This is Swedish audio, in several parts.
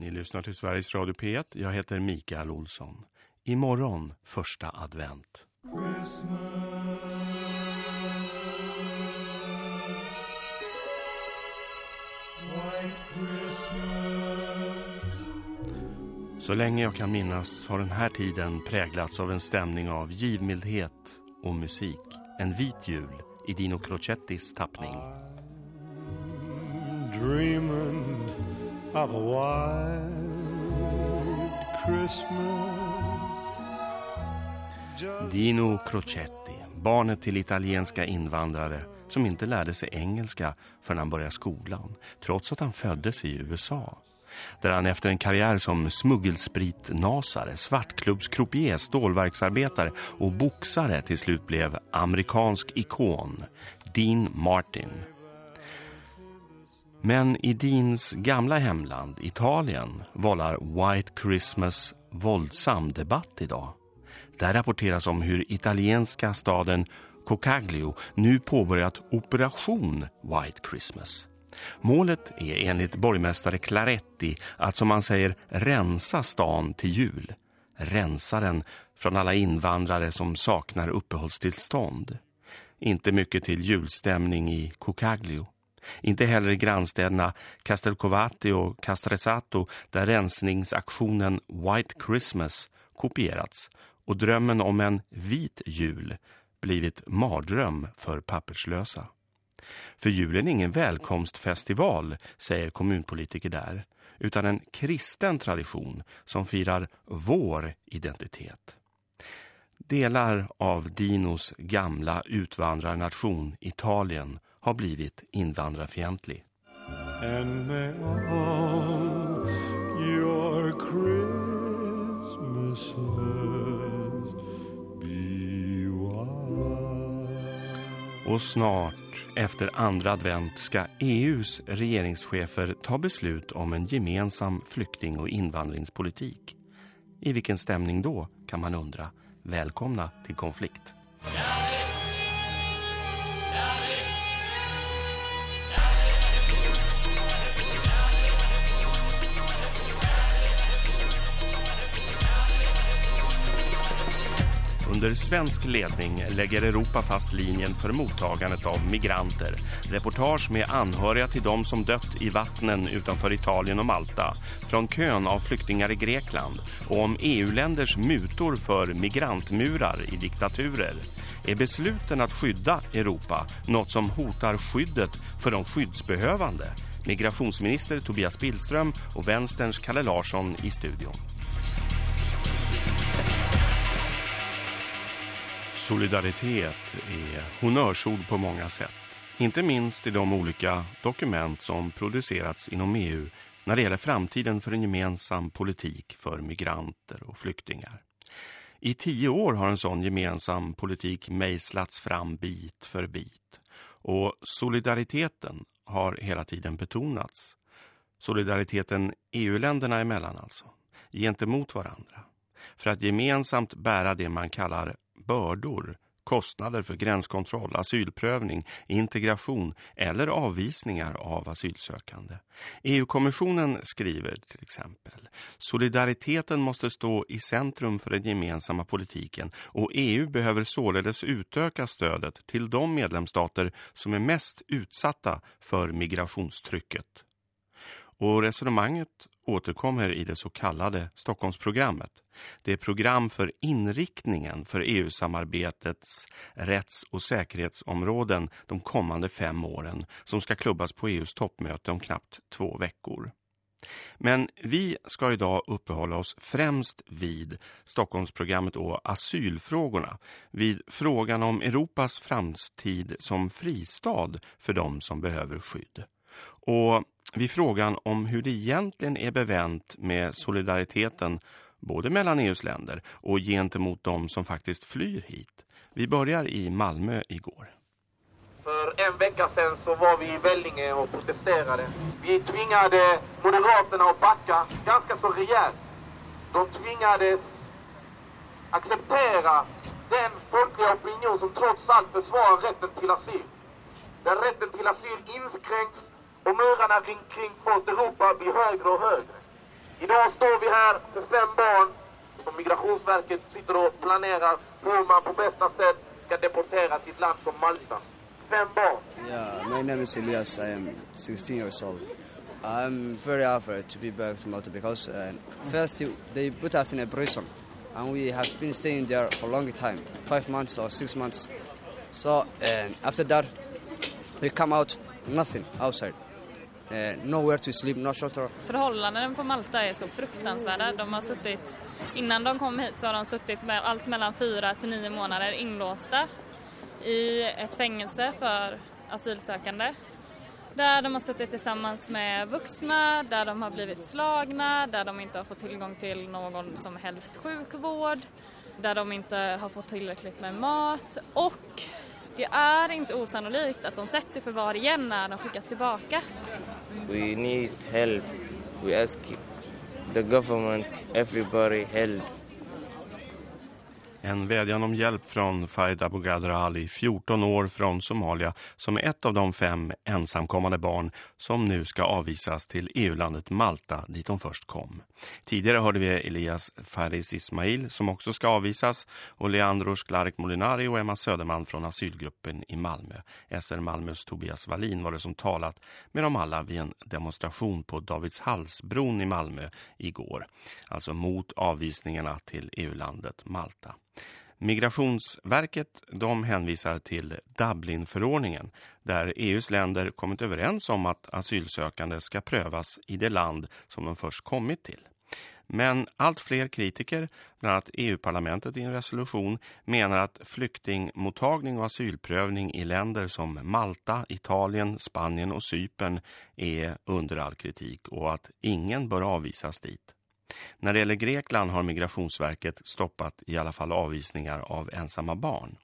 Ni lyssnar till Sveriges Radio P1. Jag heter Mikael Olsson. Imorgon första advent. Christmas. Så länge jag kan minnas har den här tiden präglats av en stämning av givmildhet och musik. En vit jul i Dino Crocettis tappning. Dreaming of a white Christmas. Dino Crocetti, barnet till italienska invandrare som inte lärde sig engelska förrän han började skolan, trots att han föddes i USA. Där han efter en karriär som smuggelspritnasare, svartklubbskropier, stålverksarbetare och boxare till slut blev amerikansk ikon, Dean Martin. Men i Deans gamla hemland, Italien, vållar White Christmas våldsam debatt idag. Där rapporteras om hur italienska staden Cocaglio nu påbörjat Operation White Christmas. Målet är enligt borgmästare Claretti att som man säger rensa stan till jul. Rensa den från alla invandrare som saknar uppehållstillstånd. Inte mycket till julstämning i Cocaglio. Inte heller i grannstäderna Castelcovati och Castresato där rensningsaktionen White Christmas kopierats och drömmen om en vit jul blivit mardröm för papperslösa. För julen är ingen välkomstfestival, säger kommunpolitiker där, utan en kristen tradition som firar vår identitet. Delar av Dinos gamla utvandrarnation Italien har blivit invandrarfientlig. And may all your Christmases be white. Och snart efter andra advent ska EUs regeringschefer ta beslut om en gemensam flykting- och invandringspolitik. I vilken stämning då, kan man undra. Välkomna till konflikt. Under svensk ledning lägger Europa fast linjen för mottagandet av migranter. Reportage med anhöriga till de som dött i vattnen utanför Italien och Malta. Från kön av flyktingar i Grekland. Och om EU-länders mutor för migrantmurar i diktaturer. Är besluten att skydda Europa något som hotar skyddet för de skyddsbehövande? Migrationsminister Tobias Billström och vänsterns Kalle Larsson i studion. Solidaritet är honnörsord på många sätt. Inte minst i de olika dokument som producerats inom EU när det gäller framtiden för en gemensam politik för migranter och flyktingar. I tio år har en sån gemensam politik mejslats fram bit för bit. Och solidariteten har hela tiden betonats. Solidariteten EU-länderna emellan alltså, gentemot varandra. För att gemensamt bära det man kallar bördor, kostnader för gränskontroll, asylprövning, integration eller avvisningar av asylsökande. EU-kommissionen skriver till exempel Solidariteten måste stå i centrum för den gemensamma politiken och EU behöver således utöka stödet till de medlemsstater som är mest utsatta för migrationstrycket. Och resonemanget återkommer i det så kallade Stockholmsprogrammet. Det är program för inriktningen för EU-samarbetets rätts- och säkerhetsområden de kommande fem åren som ska klubbas på EUs toppmöte om knappt två veckor. Men vi ska idag uppehålla oss främst vid Stockholmsprogrammet och asylfrågorna, vid frågan om Europas framtid som fristad för de som behöver skydd. Och vid frågan om hur det egentligen är bevänt med solidariteten både mellan EUs länder och gentemot de som faktiskt flyr hit. Vi börjar i Malmö igår. För en vecka sedan så var vi i Vällinge och protesterade. Vi tvingade Moderaterna att backa ganska så rejält. De tvingades acceptera den folkliga opinion som trots allt försvarar rätten till asyl. Där rätten till asyl inskränks och murarna kring, kring folk Europa blir högre och högre. Idag står vi här för fem barn som Migrationsverket sitter och planerar hur man på bästa sätt ska deportera till ett land som Malta. Fem barn. Yeah, my name is Elias. I am 16 years old. I'm very afraid to be back to Malta because uh, first they put us in a prison and we have been staying there for a long time, five months or six months. So and after that we come out, nothing outside eh, nowhere to sleep, no shelter. Förhållandena på Malta är så fruktansvärda. De har suttit, innan de kom hit så har de suttit med allt mellan fyra till nio månader inlåsta i ett fängelse för asylsökande. Där de har suttit tillsammans med vuxna, där de har blivit slagna, där de inte har fått tillgång till någon som helst sjukvård, där de inte har fått tillräckligt med mat och det är inte osannolikt att de sätts i förvar igen när de skickas tillbaka. We need help. We ask the government, everybody help. En vädjan om hjälp från Faida Abu Ali, 14 år från Somalia, som är ett av de fem ensamkommande barn som nu ska avvisas till EU-landet Malta, dit de först kom. Tidigare hörde vi Elias Faris Ismail som också ska avvisas och Leandro Sklark Molinari och Emma Söderman från asylgruppen i Malmö. SR Malmös Tobias Wallin var det som talat med dem alla vid en demonstration på Davidshallsbron i Malmö igår. Alltså mot avvisningarna till EU-landet Malta. Migrationsverket de hänvisar till Dublinförordningen där EUs länder kommit överens om att asylsökande ska prövas i det land som de först kommit till. Men allt fler kritiker, bland annat EU-parlamentet i en resolution, menar att flyktingmottagning och asylprövning i länder som Malta, Italien, Spanien och Cypern är under all kritik och att ingen bör avvisas dit. När det gäller Grekland har Migrationsverket stoppat i alla fall avvisningar av ensamma barn.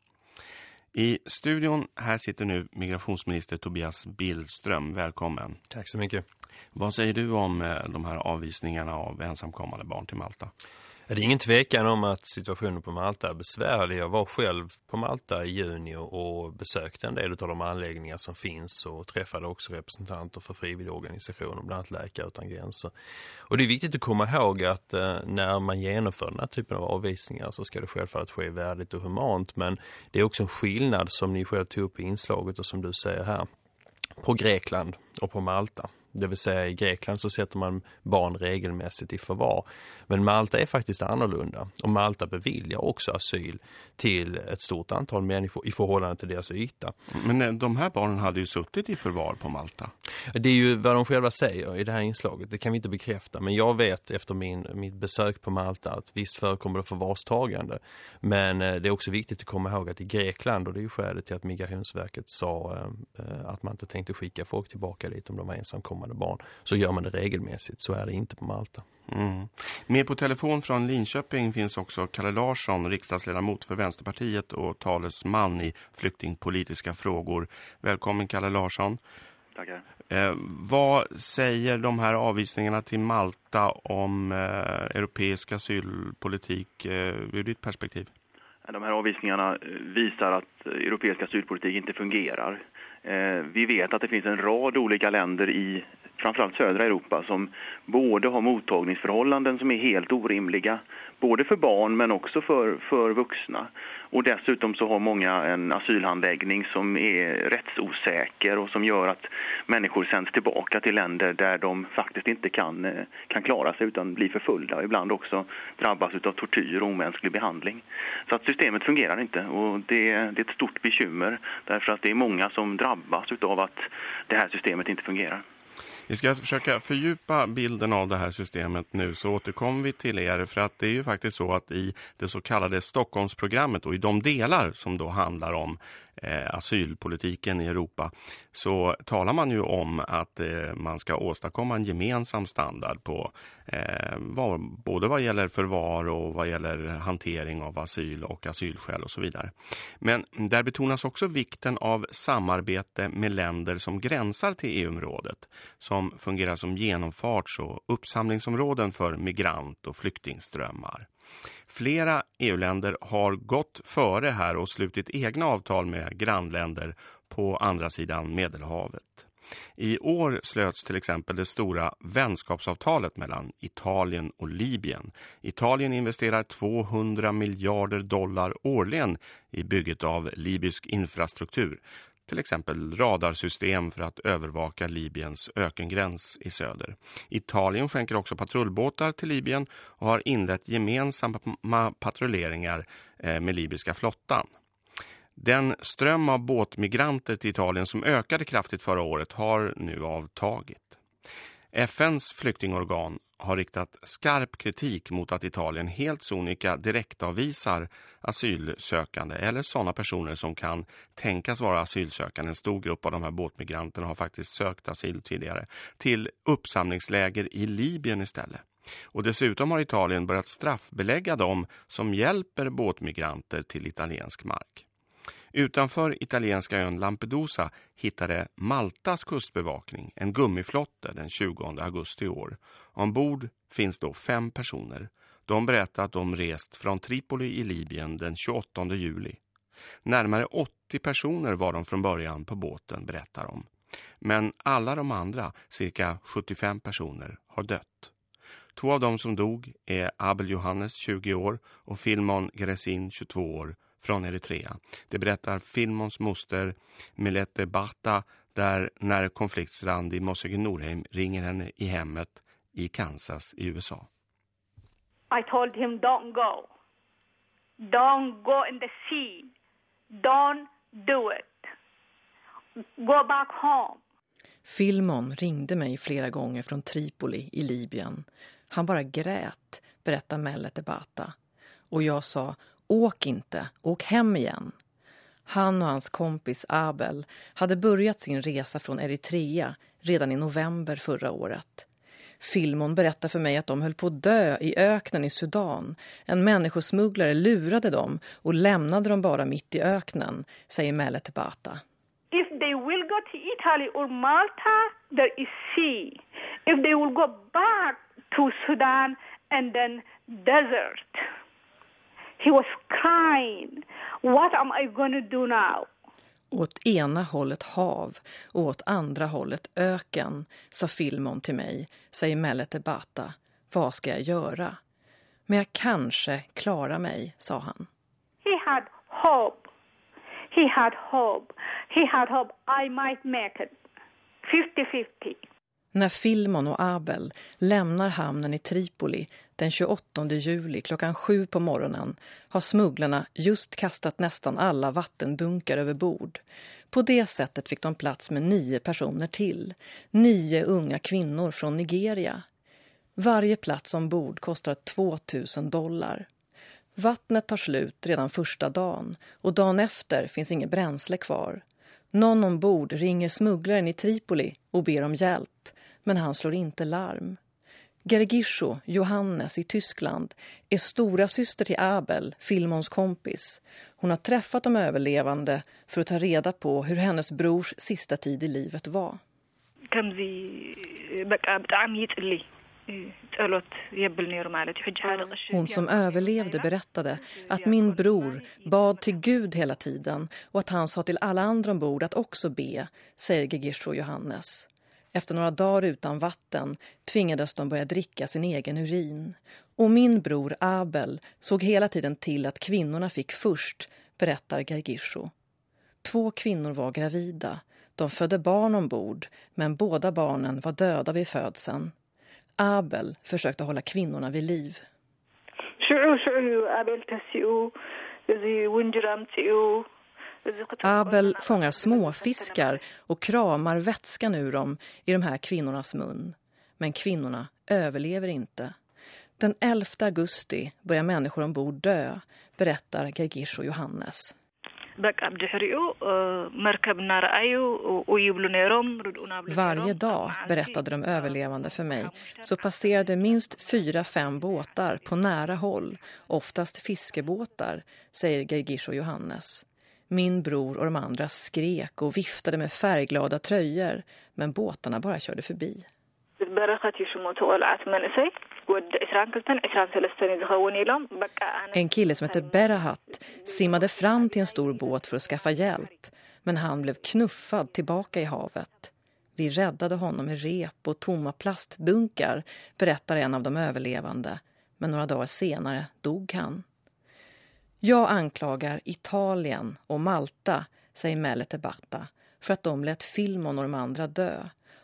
I studion här sitter nu migrationsminister Tobias Billström. Välkommen. Tack så mycket. Vad säger du om eh, de här avvisningarna av ensamkommande barn till Malta? Det är ingen tvekan om att situationen på Malta är besvärlig. Jag var själv på Malta i juni och besökte en del av de anläggningar som finns och träffade också representanter för frivilligorganisationer, bland annat Läkare utan gränser. Och det är viktigt att komma ihåg att eh, när man genomför den här typen av avvisningar så ska det självfallet ske värdigt och humant. Men det är också en skillnad som ni själv tog upp i inslaget och som du säger här på Grekland och på Malta. Det vill säga i Grekland så sätter man barn regelmässigt i förvar. Men Malta är faktiskt annorlunda. Och Malta beviljar också asyl till ett stort antal människor i förhållande till deras yta. Men eh, de här barnen hade ju suttit i förvar på Malta. Det är ju vad de själva säger i det här inslaget. Det kan vi inte bekräfta. Men jag vet efter min, mitt besök på Malta att visst förekommer det förvarstagande. Men eh, det är också viktigt att komma ihåg att i Grekland, och det är ju skälet till att Migrationsverket sa eh, att man inte tänkte skicka folk tillbaka dit om de var ensamkommande barn, så gör man det regelmässigt. Så är det inte på Malta. Mm. Med på telefon från Linköping finns också Kalle Larsson, riksdagsledamot för Vänsterpartiet och talesman i flyktingpolitiska frågor. Välkommen Kalle Larsson. Tackar. Eh, vad säger de här avvisningarna till Malta om eh, europeisk asylpolitik eh, ur ditt perspektiv? De här avvisningarna visar att europeisk asylpolitik inte fungerar. Eh, vi vet att det finns en rad olika länder i framförallt södra Europa som både har mottagningsförhållanden som är helt orimliga, både för barn men också för, för vuxna. Och dessutom så har många en asylhandläggning som är rättsosäker och som gör att människor sänds tillbaka till länder där de faktiskt inte kan, eh, kan klara sig utan blir förföljda och ibland också drabbas av tortyr och omänsklig behandling. Så att systemet fungerar inte och det, det är ett stort bekymmer därför att det är många som drabbas av att det här systemet inte fungerar. Vi ska försöka fördjupa bilden av det här systemet nu så återkommer vi till er. För att det är ju faktiskt så att i det så kallade Stockholmsprogrammet och i de delar som då handlar om Eh, asylpolitiken i Europa så talar man ju om att eh, man ska åstadkomma en gemensam standard på eh, både vad gäller förvar och vad gäller hantering av asyl och asylskäl och så vidare. Men där betonas också vikten av samarbete med länder som gränsar till EU-området som fungerar som genomfarts- och uppsamlingsområden för migrant- och flyktingströmmar. Flera EU-länder har gått före här och slutit egna avtal med grannländer på andra sidan Medelhavet. I år slöts till exempel det stora vänskapsavtalet mellan Italien och Libyen. Italien investerar 200 miljarder dollar årligen i bygget av libysk infrastruktur till exempel radarsystem för att övervaka Libyens ökengräns i söder. Italien skänker också patrullbåtar till Libyen och har inlett gemensamma patrulleringar eh, med libyska flottan. Den ström av båtmigranter till Italien som ökade kraftigt förra året har nu avtagit. FNs flyktingorgan har riktat skarp kritik mot att Italien helt sonika direktavvisar asylsökande eller sådana personer som kan tänkas vara asylsökande. En stor grupp av de här båtmigranterna har faktiskt sökt asyl tidigare till uppsamlingsläger i Libyen istället. Och dessutom har Italien börjat straffbelägga dem som hjälper båtmigranter till italiensk mark. Utanför italienska ön Lampedusa hittade Maltas kustbevakning en gummiflotte den 20 augusti i år. Ombord finns då fem personer. De berättar att de rest från Tripoli i Libyen den 28 juli. Närmare 80 personer var de från början på båten, berättar de. Men alla de andra, cirka 75 personer, har dött. Två av dem som dog är Abel Johannes, 20 år, och Filmon Gresin, 22 år, från Eritrea. Det berättar Filmons moster Milette Bata där när konfliktsrand i Mossege Norheim ringer henne i hemmet i Kansas i USA. I told him don't go. Don't go in the sea. Don't do it. Go back home. Filmon ringde mig flera gånger från Tripoli i Libyen. Han bara grät, berättar Mellete Bata. Och jag sa, åk inte, åk hem igen. Han och hans kompis Abel hade börjat sin resa från Eritrea redan i november förra året. Filmon berättar för mig att de höll på att dö i öknen i Sudan. En människosmugglare lurade dem och lämnade dem bara mitt i öknen, säger Melle Tebata. If they will go to Italy or Malta, there is sea. If they will go back to Sudan and then desert. He was crying. What am I going to do now? Åt ena hållet hav och åt andra hållet öken, sa Filmon till mig, säger Mellete Bata. Vad ska jag göra? Men jag kanske klarar mig, sa han. He had hope. He had hope. He had hope I might make it. 50-50. När Filmon och Abel lämnar hamnen i Tripoli den 28 juli klockan sju på morgonen har smugglarna just kastat nästan alla vattendunkar över bord. På det sättet fick de plats med nio personer till. Nio unga kvinnor från Nigeria. Varje plats ombord kostar 2000 dollar. Vattnet tar slut redan första dagen och dagen efter finns inget bränsle kvar. Någon ombord ringer smugglaren i Tripoli och ber om hjälp, men han slår inte larm. Gergisho, Johannes i Tyskland, är stora syster till Abel, Filmons kompis. Hon har träffat de överlevande för att ta reda på hur hennes brors sista tid i livet var. Hon som överlevde berättade att min bror bad till Gud hela tiden och att han sa till alla andra ombord att också be, säger Gergisho Johannes. Efter några dagar utan vatten tvingades de börja dricka sin egen urin. Och min bror Abel såg hela tiden till att kvinnorna fick först, berättar Gergisho. Två kvinnor var gravida. De födde barn ombord, men båda barnen var döda vid födseln. Abel försökte hålla kvinnorna vid liv. Abel fångar småfiskar och kramar vätskan ur dem i de här kvinnornas mun. Men kvinnorna överlever inte. Den 11 augusti börjar människor ombord dö, berättar Gergish och Johannes. Varje dag, berättade de överlevande för mig, så passerade minst fyra, fem båtar på nära håll, oftast fiskebåtar, säger Gergish och Johannes. Min bror och de andra skrek och viftade med färgglada tröjor, men båtarna bara körde förbi. En kille som heter Berahat simmade fram till en stor båt för att skaffa hjälp, men han blev knuffad tillbaka i havet. Vi räddade honom med rep och tomma plastdunkar, berättar en av de överlevande. Men några dagar senare dog han. Jag anklagar Italien och Malta, säger Melete Batta, för att de lät Filmon och de andra dö.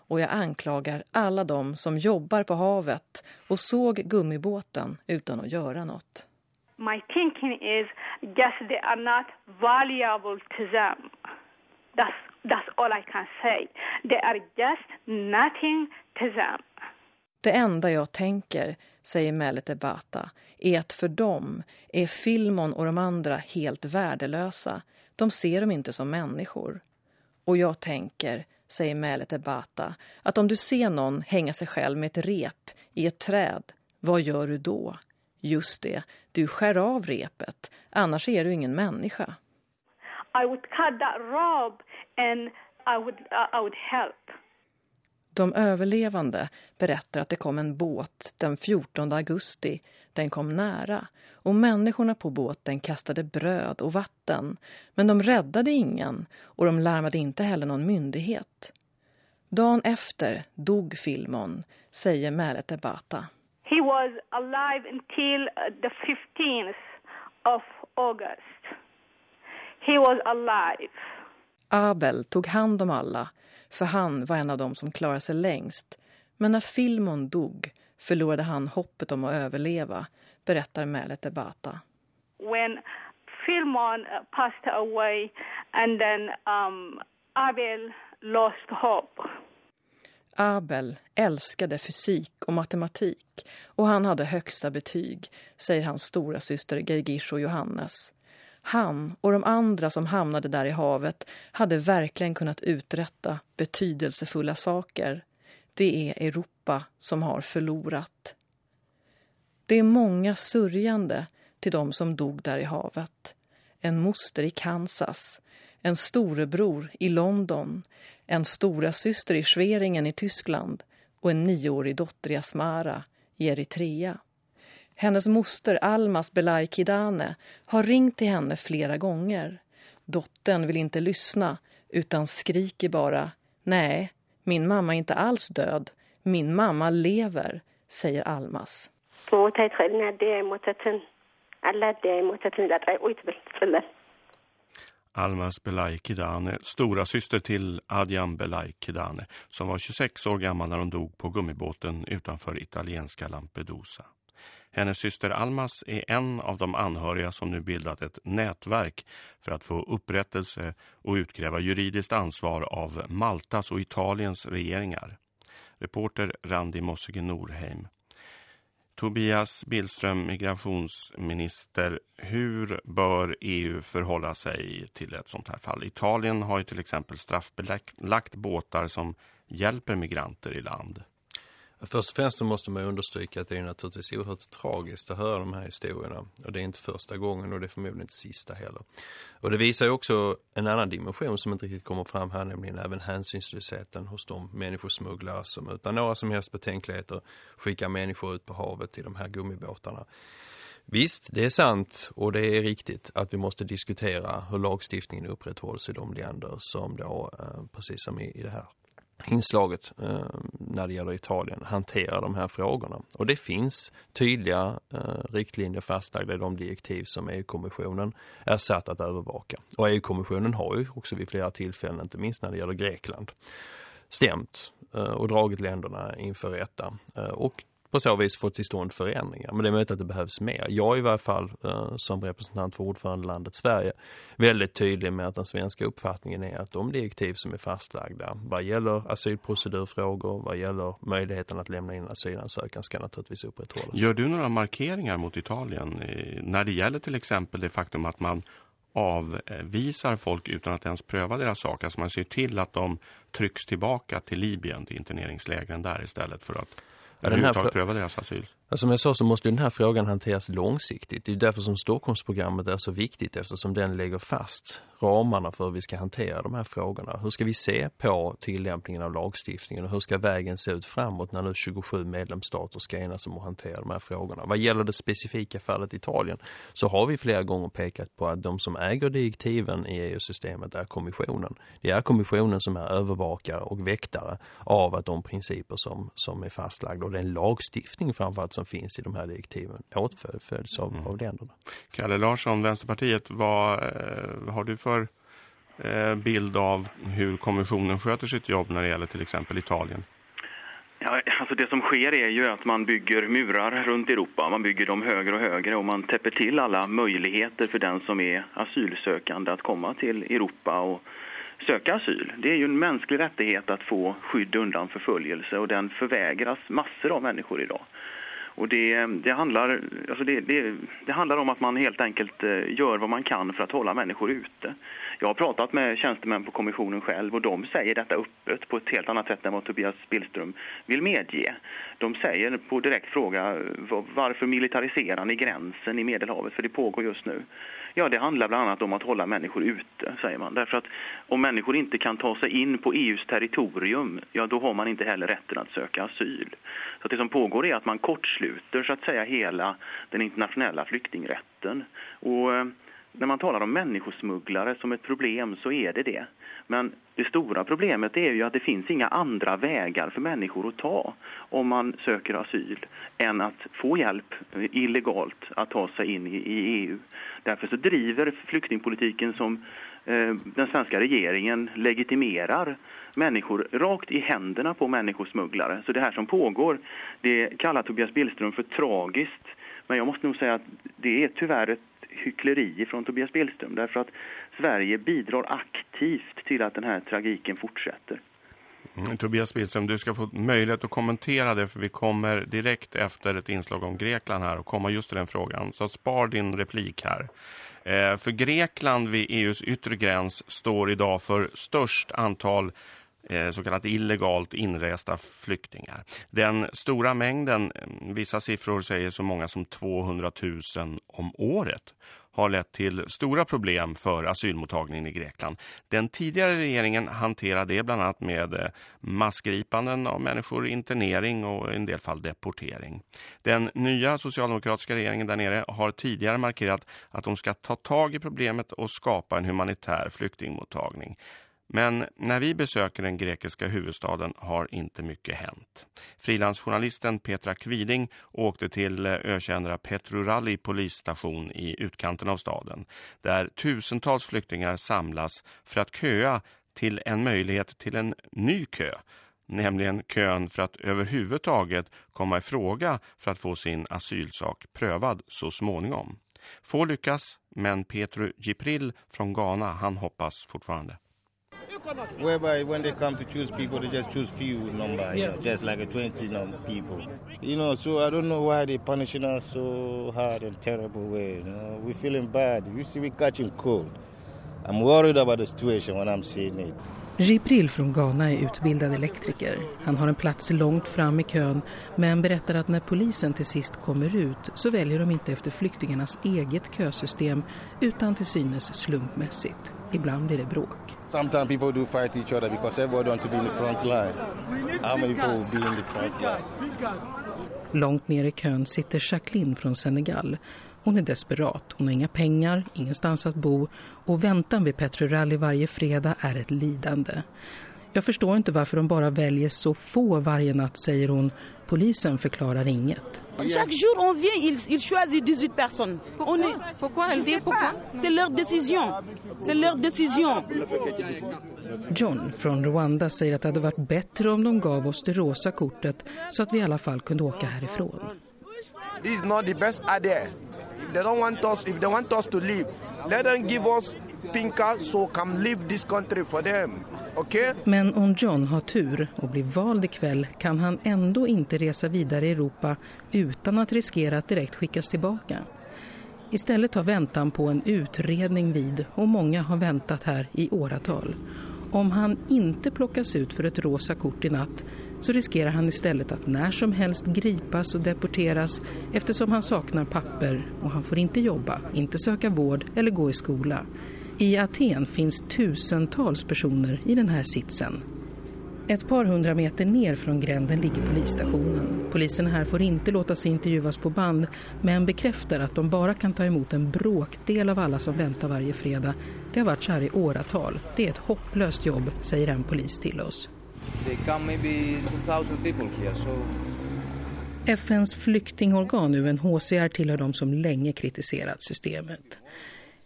Och jag anklagar alla de som jobbar på havet och såg gummibåten utan att göra något. My thinking is just they are not valuable to them. That's, that's all I can say. They are just nothing to them. Det enda jag tänker, säger Melete Bata, är att för dem är Filmon och de andra helt värdelösa. De ser dem inte som människor. Och jag tänker, säger Melete Bata, att om du ser någon hänga sig själv med ett rep i ett träd, vad gör du då? Just det, du skär av repet, annars är du ingen människa. I would cut that rope and I would, uh, I would help. De överlevande berättar att det kom en båt den 14 augusti. Den kom nära och människorna på båten kastade bröd och vatten. Men de räddade ingen och de larmade inte heller någon myndighet. Dagen efter dog Filmon, säger Mälete Bata. He was alive until the 15th of August. He was alive. Abel tog hand om alla, för han var en av dem som klarade sig längst. Men när Filmon dog förlorade han hoppet om att överleva, berättar Mälete Bata. When Filmon uh, passed away and then um, Abel lost hope. Abel älskade fysik och matematik och han hade högsta betyg, säger hans stora syster Gergish och Johannes. Han och de andra som hamnade där i havet hade verkligen kunnat uträtta betydelsefulla saker. Det är Europa som har förlorat. Det är många sörjande till de som dog där i havet. En moster i Kansas, en storebror i London, en stora syster i Schweringen i Tyskland och en nioårig dotter i Asmara i Eritrea. Hennes moster Almas Belay Kidane har ringt till henne flera gånger. Dottern vill inte lyssna utan skriker bara Nej, min mamma är inte alls död. Min mamma lever, säger Almas. Almas Belay Kidane, stora syster till Adjan Belay Kidane, som var 26 år gammal när hon dog på gummibåten utanför italienska Lampedusa. Hennes syster Almas är en av de anhöriga som nu bildat ett nätverk för att få upprättelse och utkräva juridiskt ansvar av Maltas och Italiens regeringar. Reporter Randi Mossige Norheim. Tobias Billström, migrationsminister, hur bör EU förhålla sig till ett sånt här fall? Italien har ju till exempel straffbelagt båtar som hjälper migranter i land. Först och främst måste man understryka att det är naturligtvis oerhört tragiskt att höra de här historierna. Och det är inte första gången och det är förmodligen inte sista heller. Och det visar ju också en annan dimension som inte riktigt kommer fram här, nämligen även hänsynslösheten hos de människosmugglare som utan några som helst betänkligheter skickar människor ut på havet i de här gummibåtarna. Visst, det är sant och det är riktigt att vi måste diskutera hur lagstiftningen upprätthålls i de länder som då, eh, precis som i det här inslaget eh, när det gäller Italien hanterar de här frågorna. Och det finns tydliga eh, riktlinjer fastlagda i de direktiv som EU-kommissionen är satt att övervaka. Och EU-kommissionen har ju också vid flera tillfällen, inte minst när det gäller Grekland, stämt eh, och dragit länderna inför rätta. Eh, och på så vis få till stånd förändringar. Men det är möjligt att det behövs mer. Jag är i varje fall eh, som representant för ordförandelandet Sverige väldigt tydlig med att den svenska uppfattningen är att de direktiv som är fastlagda vad gäller asylprocedurfrågor, vad gäller möjligheten att lämna in asylansökan ska naturligtvis upprätthållas. Gör du några markeringar mot Italien eh, när det gäller till exempel det faktum att man avvisar folk utan att ens pröva deras sak. Alltså man ser till att de trycks tillbaka till Libyen, till interneringslägren där istället för att överhuvudtaget pröva deras asyl. Som jag sa så måste den här frågan hanteras långsiktigt. Det är därför som Stockholmsprogrammet är så viktigt eftersom den lägger fast ramarna för hur vi ska hantera de här frågorna. Hur ska vi se på tillämpningen av lagstiftningen och hur ska vägen se ut framåt när nu 27 medlemsstater ska enas om att hantera de här frågorna. Vad gäller det specifika fallet Italien så har vi flera gånger pekat på att de som äger direktiven i EU-systemet är kommissionen. Det är kommissionen som är övervakare och väktare av att de principer som, som är fastlagda och den lagstiftning framförallt som finns i de här direktiven åtföljs av, mm. av länderna. Kalle Larsson, Vänsterpartiet, vad eh, har du för eh, bild av hur kommissionen sköter sitt jobb när det gäller till exempel Italien? Ja, alltså det som sker är ju att man bygger murar runt Europa. Man bygger dem högre och högre och man täpper till alla möjligheter för den som är asylsökande att komma till Europa och söka asyl. Det är ju en mänsklig rättighet att få skydd undan förföljelse och den förvägras massor av människor idag. Och det, det, handlar, alltså det, det, det, handlar om att man helt enkelt eh, gör vad man kan för att hålla människor ute. Jag har pratat med tjänstemän på kommissionen själv och de säger detta öppet på ett helt annat sätt än vad Tobias Billström vill medge. De säger på direkt fråga varför militariserar ni gränsen i Medelhavet för det pågår just nu. Ja, det handlar bland annat om att hålla människor ute, säger man. Därför att om människor inte kan ta sig in på EUs territorium, ja då har man inte heller rätten att söka asyl. Så det som pågår är att man kortsluter så att säga hela den internationella flyktingrätten. Och eh, när man talar om människosmugglare som ett problem så är det det. Men det stora problemet är ju att det finns inga andra vägar för människor att ta om man söker asyl än att få hjälp eh, illegalt att ta sig in i, EU. Därför så driver flyktingpolitiken som eh, den svenska regeringen legitimerar människor rakt i händerna på människosmugglare. Så det här som pågår, det kallar Tobias Billström för tragiskt. Men jag måste nog säga att det är tyvärr ett hyckleri från Tobias Billström därför att Sverige bidrar aktivt till att den här tragiken fortsätter. Mm, Tobias Billström, du ska få möjlighet att kommentera det för vi kommer direkt efter ett inslag om Grekland här och komma just till den frågan. Så spar din replik här. Eh, för Grekland vid EUs yttre gräns står idag för störst antal Eh, så kallat illegalt inresta flyktingar. Den stora mängden, eh, vissa siffror säger så många som 200 000 om året har lett till stora problem för asylmottagningen i Grekland. Den tidigare regeringen hanterade det bland annat med eh, massgripanden av människor, internering och i en del fall deportering. Den nya socialdemokratiska regeringen där nere har tidigare markerat att de ska ta tag i problemet och skapa en humanitär flyktingmottagning. Men när vi besöker den grekiska huvudstaden har inte mycket hänt. Frilansjournalisten Petra Kviding åkte till eh, ökända Petruralli polisstation i utkanten av staden. Där tusentals flyktingar samlas för att köa till en möjlighet till en ny kö. Nämligen kön för att överhuvudtaget komma i fråga för att få sin asylsak prövad så småningom. Få lyckas, men Petru Gipril från Ghana han hoppas fortfarande whereby when they come to choose people, they just choose few number, you know, just like a 20 number people. You know, so I don't know why they punishing us so hard and terrible way. You know, we feeling bad. You see, we catching cold. I'm worried about the situation when I'm seeing it. Jibril från Ghana är utbildad elektriker. Han har en plats långt fram i kön men berättar att när polisen till sist kommer ut så väljer de inte efter flyktingarnas eget kösystem utan till synes slumpmässigt. Ibland blir det bråk. Sometimes people do fight each other because everybody wants to be in the front line. How many people will be in the front line? Långt ner i kön sitter Jacqueline från Senegal. Hon är desperat. Hon har inga pengar, ingenstans att bo och väntan vid Petrorally varje fredag är ett lidande. Jag förstår inte varför de bara väljer så få varje natt, säger hon. Polisen förklarar inget. Chaque jour on vient, ils, ils choisissent 18 personnes. Pourquoi? On est, pourquoi? Je sais pas. C'est leur décision. C'est leur décision. John från Rwanda säger att det hade varit bättre om de gav oss det rosa kortet så att vi i alla fall kunde åka härifrån. This is not the best idea. If they don't want us, if they want us to leave, let them give us pink så kan live this country for them. Okay? Men om John har tur och blir vald ikväll kan han ändå inte resa vidare i Europa utan att riskera att direkt skickas tillbaka. Istället har väntan på en utredning vid och många har väntat här i åratal. Om han inte plockas ut för ett rosa kort i natt så riskerar han istället att när som helst gripas och deporteras eftersom han saknar papper och han får inte jobba, inte söka vård eller gå i skola. I Aten finns tusentals personer i den här sitsen. Ett par hundra meter ner från gränden ligger polisstationen. Polisen här får inte låta sig intervjuas på band men bekräftar att de bara kan ta emot en bråkdel av alla som väntar varje fredag. Det har varit så här i åratal. Det är ett hopplöst jobb, säger en polis till oss. They come maybe 2000 people here, so... FNs flyktingorgan UNHCR tillhör de som länge kritiserat systemet.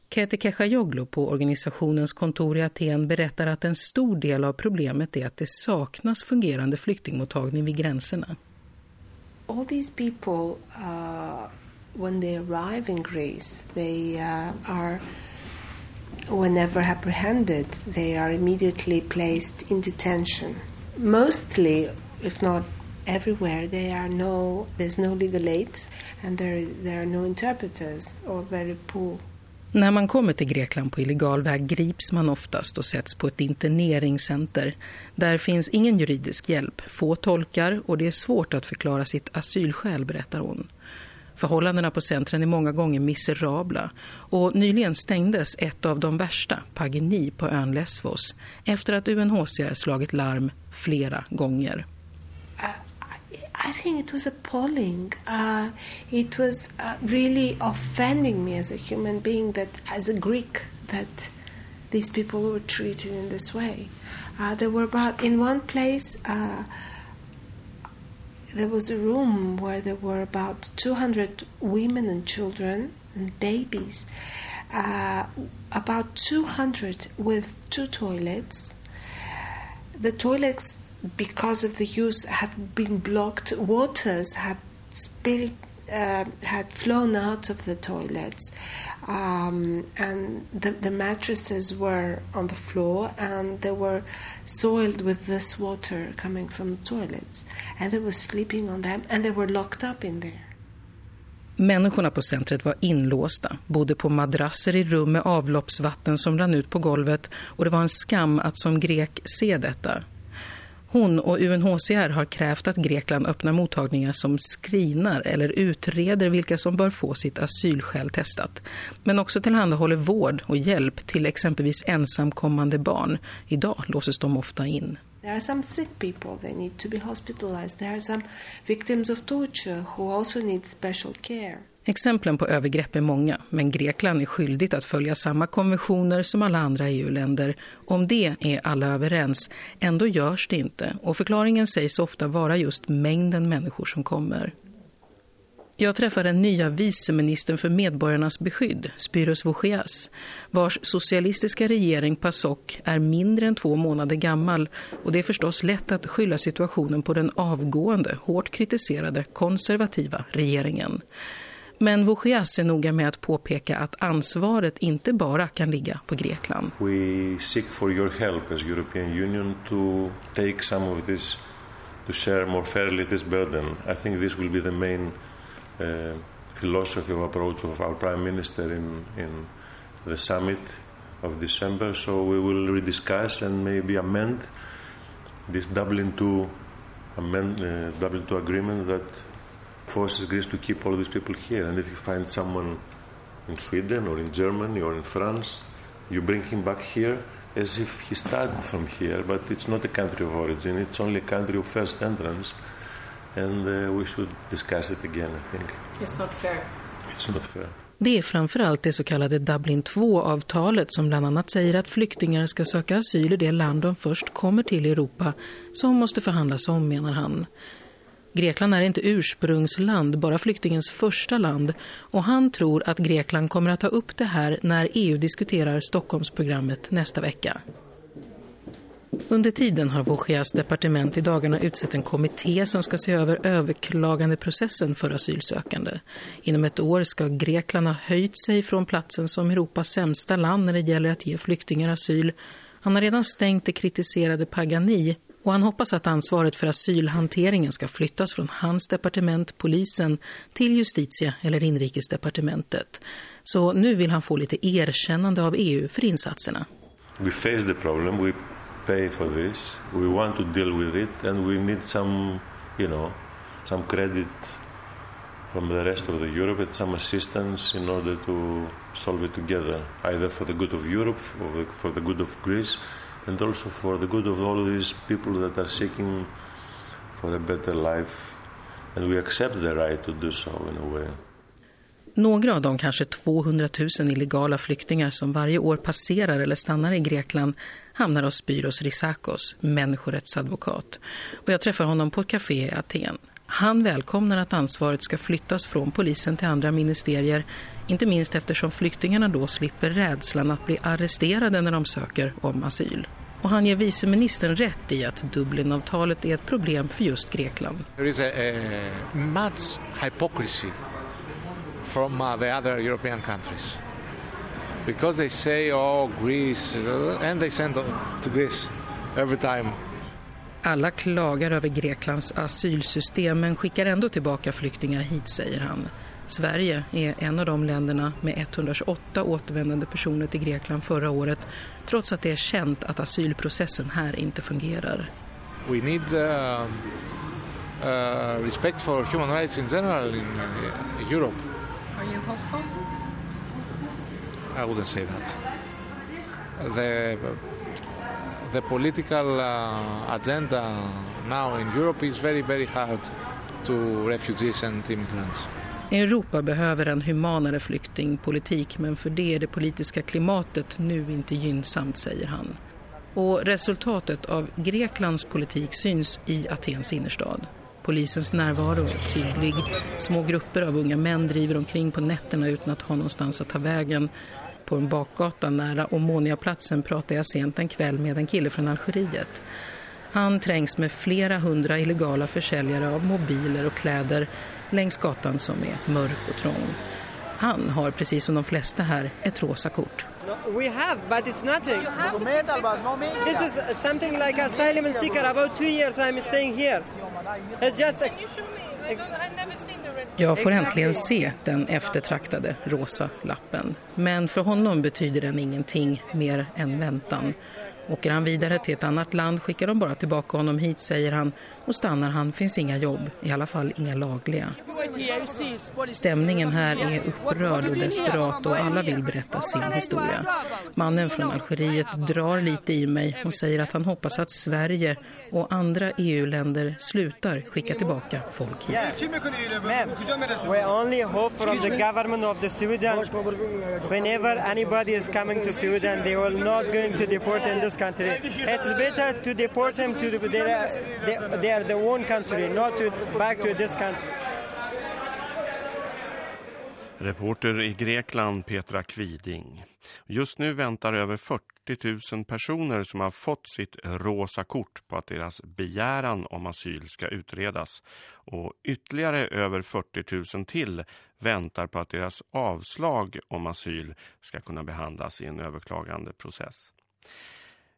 Kete Keshayoglu på organisationens kontor i Aten berättar att en stor del av problemet är att det saknas fungerande flyktingmottagning vid gränserna. All these people, uh, when they arrive in Greece, they uh, are, whenever apprehended, they are immediately placed in detention. Mostly, if not everywhere, they are no, there's no legal aid and there, there are no interpreters or very poor. När man kommer till Grekland på illegal väg grips man oftast och sätts på ett interneringscenter. Där finns ingen juridisk hjälp, få tolkar och det är svårt att förklara sitt asylskäl, berättar hon. Förhållandena på centren är många gånger miserabla och nyligen stängdes ett av de värsta, Pagini, på ön Lesvos efter att UNHCR slagit larm flera gånger. I think it was appalling. Uh, it was uh, really offending me as a human being that, as a Greek, that these people were treated in this way. Uh, there were about in one place. Uh, there was a room where there were about 200 women and children and babies. Uh, about 200 with two toilets. The toilets because of the use had been blocked, waters had spilled, uh, had flown out of the toilets, um, and the, the, mattresses were on the floor, and they were soiled with this water coming from the toilets, and they were sleeping on them, and they were locked up in there. Människorna på centret var inlåsta, bodde på madrasser i rum med avloppsvatten som rann ut på golvet och det var en skam att som grek se detta. Hon och UNHCR har krävt att Grekland öppnar mottagningar som skrinar eller utreder vilka som bör få sitt asylskäl testat. Men också tillhandahåller vård och hjälp till exempelvis ensamkommande barn. Idag låses de ofta in. There are some sick people that need to be hospitalized. There are some victims of torture who also need special care. Exemplen på övergrepp är många, men Grekland är skyldigt att följa samma konventioner som alla andra EU-länder. Om det är alla överens, ändå görs det inte och förklaringen sägs ofta vara just mängden människor som kommer. Jag träffade den nya viceministern för medborgarnas beskydd, Spyros Vochias, vars socialistiska regering PASOK är mindre än två månader gammal och det är förstås lätt att skylla situationen på den avgående, hårt kritiserade konservativa regeringen. Men Vochias är noga med att påpeka att ansvaret inte bara kan ligga på Grekland. We seek for your help as European Union to take some of this to share more fairly this burden. I think this will be the main uh, philosophy of approach of our Prime Minister in, in the summit of December. So we will rediscuss and maybe amend this Dublin 2 amend, uh, Dublin 2 agreement that forces Greece to keep all these people here. And if you find someone in Sweden or in Germany or in France, you bring him back here as if he started from here, but it's not a country of origin, it's only a country of first entrance. And uh, we should discuss it again, I think. It's not fair. It's not fair. Det är framförallt det så kallade Dublin 2-avtalet som bland annat säger att flyktingar ska söka asyl i det land de först kommer till i Europa som måste förhandlas om, menar han. Grekland är inte ursprungsland, bara flyktingens första land och han tror att Grekland kommer att ta upp det här när EU diskuterar Stockholmsprogrammet nästa vecka. Under tiden har Vochias departement i dagarna utsett en kommitté som ska se över överklagandeprocessen för asylsökande. Inom ett år ska Grekland ha höjt sig från platsen som Europas sämsta land när det gäller att ge flyktingar asyl. Han har redan stängt det kritiserade Pagani och han hoppas att ansvaret för asylhanteringen ska flyttas från hans departement, polisen, till justitie- eller inrikesdepartementet. Så nu vill han få lite erkännande av EU för insatserna. We face the problem. We pay for this. We want to deal with it, and we need some, you know, some credit from the rest of the Europe and some assistance in order to solve it together, either for the good of Europe, for the, for the good of Greece, and also for the good of all these people that are seeking for a better life. And we accept the right to do so in a way. Några av de kanske 200 000 illegala flyktingar som varje år passerar eller stannar i Grekland hamnar hos Spyros Risakos, människorättsadvokat. Och jag träffar honom på ett café i Aten. Han välkomnar att ansvaret ska flyttas från polisen till andra ministerier, inte minst eftersom flyktingarna då slipper rädslan att bli arresterade när de söker om asyl. Och han ger viceministern rätt i att Dublinavtalet är ett problem för just Grekland. There is a, a much hypocrisy from uh, the other European countries. Because they say, oh, Greece, and they send to Greece every time. Alla klagar över Greklands asylsystem men skickar ändå tillbaka flyktingar hit, säger han. Sverige är en av de länderna med 128 återvändande personer till Grekland förra året trots att det är känt att asylprocessen här inte fungerar. We need uh, uh, respect for human rights in general in uh, Europe. Are you hopeful? I wouldn't say that. The, the political uh, agenda now in Europe is very, very hard to refugees and immigrants. Europa behöver en humanare flyktingpolitik men för det är det politiska klimatet nu inte gynnsamt, säger han. Och resultatet av Greklands politik syns i Atens innerstad. Polisens närvaro är tydlig. Små grupper av unga män driver omkring på nätterna utan att ha någonstans att ta vägen. På en bakgata nära Omonia-platsen pratar jag sent en kväll med en kille från Algeriet. Han trängs med flera hundra illegala försäljare av mobiler och kläder längs gatan som är mörk och trång. Han har precis som de flesta här ett rosa kort. No, we have, but it's nothing. This is something like asylum and seeker. About two years I'm staying here. It's just... Jag får äntligen se den eftertraktade rosa lappen. Men för honom betyder den ingenting mer än väntan. Åker han vidare till ett annat land skickar de bara tillbaka honom hit, säger han. Och stannar han finns inga jobb, i alla fall inga lagliga. Stämningen här är upprörd och desperat och alla vill berätta sin historia. Mannen från Algeriet drar lite i mig och säger att han hoppas att Sverige och andra EU-länder slutar skicka tillbaka folk hit. We only hope from the government of the Sudan. Whenever anybody is coming to Sudan, they will not going to deport in this country. It's better to deport them to the, their, their, their own country, not to back to this country. Reporter i Grekland Petra Kviding. Just nu väntar över 40 000 personer som har fått sitt rosa kort på att deras begäran om asyl ska utredas. Och ytterligare över 40 000 till väntar på att deras avslag om asyl ska kunna behandlas i en överklagande process.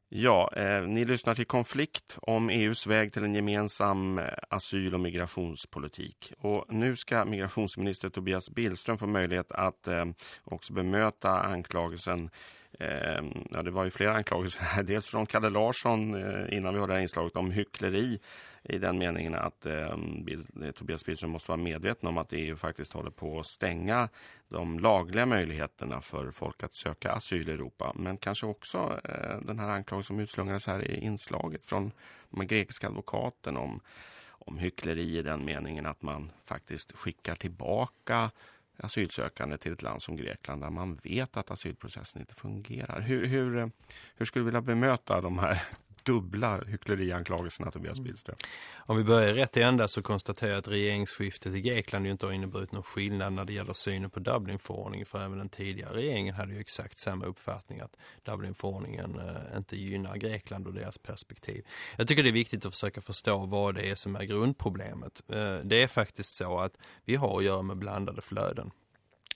Ja, eh, ni lyssnar till konflikt om EUs väg till en gemensam eh, asyl- och migrationspolitik. Och nu ska migrationsminister Tobias Billström få möjlighet att eh, också bemöta anklagelsen Ehm, ja, det var ju flera anklagelser här. Dels från Kalle Larsson eh, innan vi hörde det här inslaget om hyckleri i den meningen att ehm, eh, Tobias Billström måste vara medveten om att EU faktiskt håller på att stänga de lagliga möjligheterna för folk att söka asyl i Europa. Men kanske också eh, den här anklagelsen som utslungades här i inslaget från den grekiska advokaten om, om hyckleri i den meningen att man faktiskt skickar tillbaka asylsökande till ett land som Grekland där man vet att asylprocessen inte fungerar. Hur, hur, eh, hur skulle du vilja bemöta de här dubbla hycklerianklagelserna Tobias Billström. Mm. Om vi börjar rätt i ända så konstaterar jag att regeringsskiftet i Grekland ju inte har inneburit någon skillnad när det gäller synen på Dublinförordningen för även den tidigare regeringen hade ju exakt samma uppfattning att Dublinförordningen eh, inte gynnar Grekland och deras perspektiv. Jag tycker det är viktigt att försöka förstå vad det är som är grundproblemet. Eh, det är faktiskt så att vi har att göra med blandade flöden.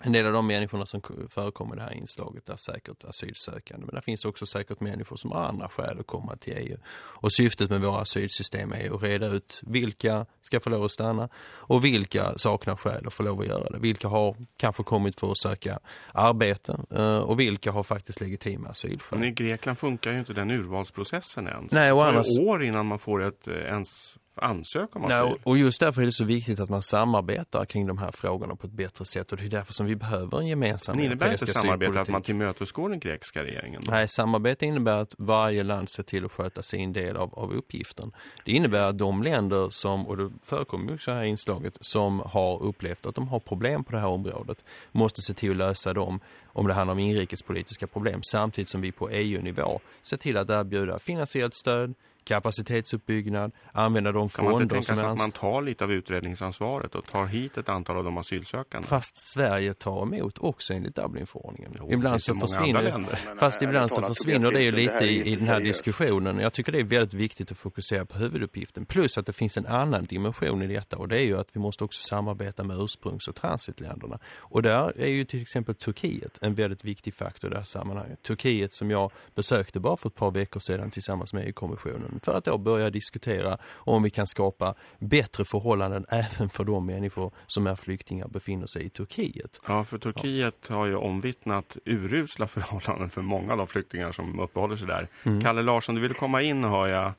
En del av de människorna som förekommer i det här inslaget är säkert asylsökande. Men det finns också säkert människor som har andra skäl att komma till EU. Och syftet med våra asylsystem är att reda ut vilka ska få lov att stanna och vilka saknar skäl att få lov att göra det. Vilka har kanske kommit för att söka arbete eh, och vilka har faktiskt legitima asylskäl. Men i Grekland funkar ju inte den urvalsprocessen ens. Nej, och annars... Det är år innan man får ett eh, ens ansöka om asyl. och just därför är det så viktigt att man samarbetar kring de här frågorna på ett bättre sätt och det är därför som vi behöver en gemensam Men innebär inte samarbete att man tillmötesgår den grekiska regeringen? Då? Nej, samarbete innebär att varje land ser till att sköta sin del av, av uppgiften. Det innebär att de länder som, och det förekommer ju också här inslaget, som har upplevt att de har problem på det här området måste se till att lösa dem om det handlar om inrikespolitiska problem samtidigt som vi på EU-nivå ser till att erbjuda finansiellt stöd, kapacitetsuppbyggnad, använda de kan fonder man inte tänka som är att man tar lite av utredningsansvaret och tar hit ett antal av de asylsökande? Fast Sverige tar emot också enligt Dublinförordningen. Jo, ibland så försvinner, fast ibland så försvinner det ju lite i, i den här diskussionen. Jag tycker det är väldigt viktigt att fokusera på huvuduppgiften. Plus att det finns en annan dimension i detta och det är ju att vi måste också samarbeta med ursprungs- och transitländerna. Och där är ju till exempel Turkiet en väldigt viktig faktor i det här sammanhanget. Turkiet som jag besökte bara för ett par veckor sedan tillsammans med EU-kommissionen för att då börja diskutera om vi kan skapa bättre förhållanden även för de människor som är flyktingar och befinner sig i Turkiet. Ja, för Turkiet ja. har ju omvittnat urusla förhållanden för många av de flyktingar som uppehåller sig där. Mm. Kalle Larsson, du vill komma in hör jag.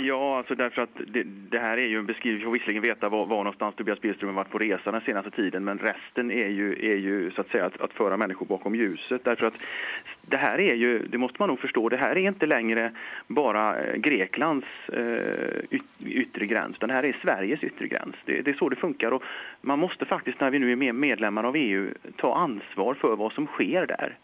Ja, alltså därför att det, det, här är ju en beskrivning. Vi får visserligen veta var, var någonstans Tobias Billström har varit på resa den senaste tiden. Men resten är ju, är ju så att säga att, att föra människor bakom ljuset. Därför att det här är ju, det måste man nog förstå, det här är inte längre bara eh, Greklands eh, yttre gräns. Det här är Sveriges yttre gräns. Det, det, är så det funkar. Och man måste faktiskt, när vi nu är medlemmar av EU, ta ansvar för vad som sker där.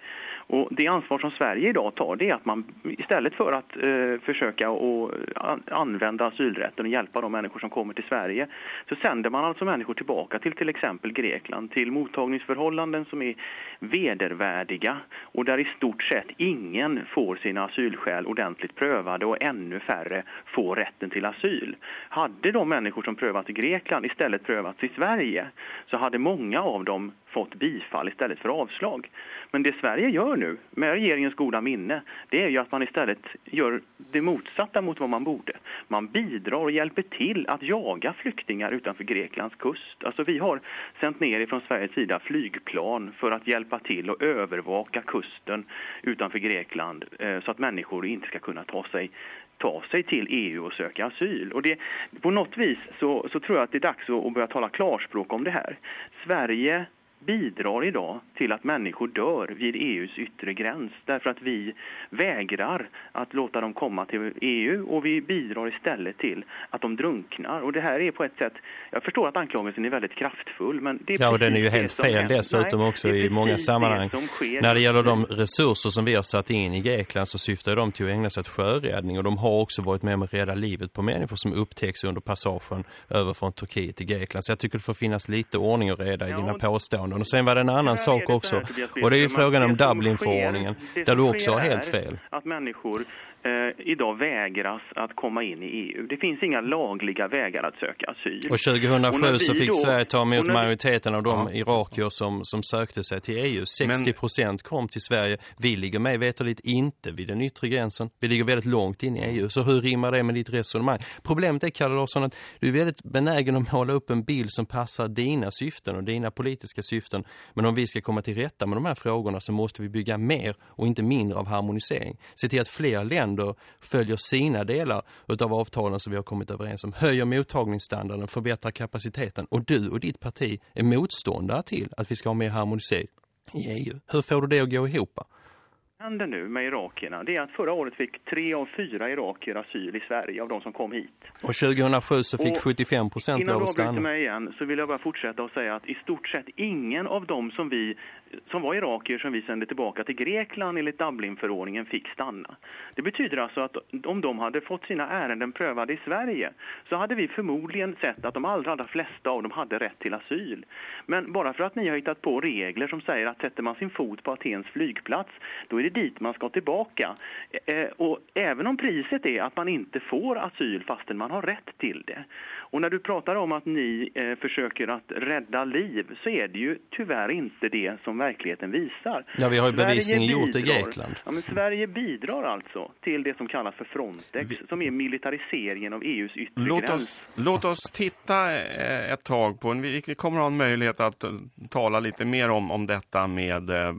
Och det ansvar som Sverige idag tar det är att man istället för att eh, försöka och eh, använda asylrätten och hjälpa de människor som kommer till Sverige så sänder man alltså människor tillbaka till till exempel Grekland till mottagningsförhållanden som är vedervärdiga och där i stort sett ingen får sina asylskäl ordentligt prövade och ännu färre får rätten till asyl. Hade de människor som prövats i Grekland istället prövats i Sverige så hade många av dem fått bifall istället för avslag. Men det Sverige gör nu, med regeringens goda minne, det är ju att man istället gör det motsatta mot vad man borde. Man bidrar och hjälper till att jaga flyktingar utanför Greklands kust. Alltså vi har sänt ner från Sveriges sida flygplan för att hjälpa till och övervaka kusten utanför Grekland eh, så att människor inte ska kunna ta sig ta sig till EU och söka asyl. Och det, på något vis så, så tror jag att det är dags att börja tala klarspråk om det här. Sverige bidrar idag till att människor dör vid EUs yttre gräns därför att vi vägrar att låta dem komma till EU och vi bidrar istället till att de drunknar. Och det här är på ett sätt, jag förstår att anklagelsen är väldigt kraftfull men det är Ja, och den är ju helt fel dessutom Nej, också i många sammanhang. När det gäller de resurser som vi har satt in i Grekland så syftar de till att ägna sig åt sjöräddning och de har också varit med om att rädda livet på människor som upptäcks under passagen över från Turkiet till Grekland. Så jag tycker det får finnas lite ordning och reda i ja, dina påståenden förordningen. Och sen var det en annan sak också. Och det är ju frågan om Dublinförordningen. Där du också har helt fel. Att människor idag vägras att komma in i EU. Det finns inga lagliga vägar att söka asyl. Och 2007 och så fick då, Sverige ta emot majoriteten av de ja. irakier som, som sökte sig till EU. 60 procent kom till Sverige. Vi ligger med veterligt inte vid den yttre gränsen. Vi ligger väldigt långt in i EU. Så hur rimmar det med ditt resonemang? Problemet är, Kalle Larsson, att du är väldigt benägen att måla upp en bild som passar dina syften och dina politiska syften. Men om vi ska komma till rätta med de här frågorna så måste vi bygga mer och inte mindre av harmonisering. Se till att fler länder länder följer sina delar av avtalen som vi har kommit överens om. Höjer mottagningsstandarden, förbättrar kapaciteten. Och du och ditt parti är motståndare till att vi ska ha mer harmonisering i EU. Hur får du det att gå ihop? händer nu med irakierna det är att förra året fick tre av fyra irakier asyl i Sverige av de som kom hit. Och 2007 så fick och 75 procent av att stanna. Innan du mig igen så vill jag bara fortsätta och säga att i stort sett ingen av dem som vi som var irakier som vi sände tillbaka till Grekland enligt Dublinförordningen fick stanna. Det betyder alltså att om de hade fått sina ärenden prövade i Sverige så hade vi förmodligen sett att de allra, allra flesta av dem hade rätt till asyl. Men bara för att ni har hittat på regler som säger att sätter man sin fot på Atens flygplats då är det dit man ska tillbaka. Eh, och även om priset är att man inte får asyl fastän man har rätt till det och när du pratar om att ni eh, försöker att rädda liv så är det ju tyvärr inte det som verkligheten visar. Ja, vi har ju bevisningen gjort i Grekland. Ja, men Sverige bidrar alltså till det som kallas för Frontex, vi... som är militariseringen av EUs yttre låt. Oss, låt oss titta eh, ett tag på en, vi kommer ha en möjlighet att eh, tala lite mer om, om detta med eh,